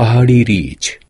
पहाड़ी रीछ।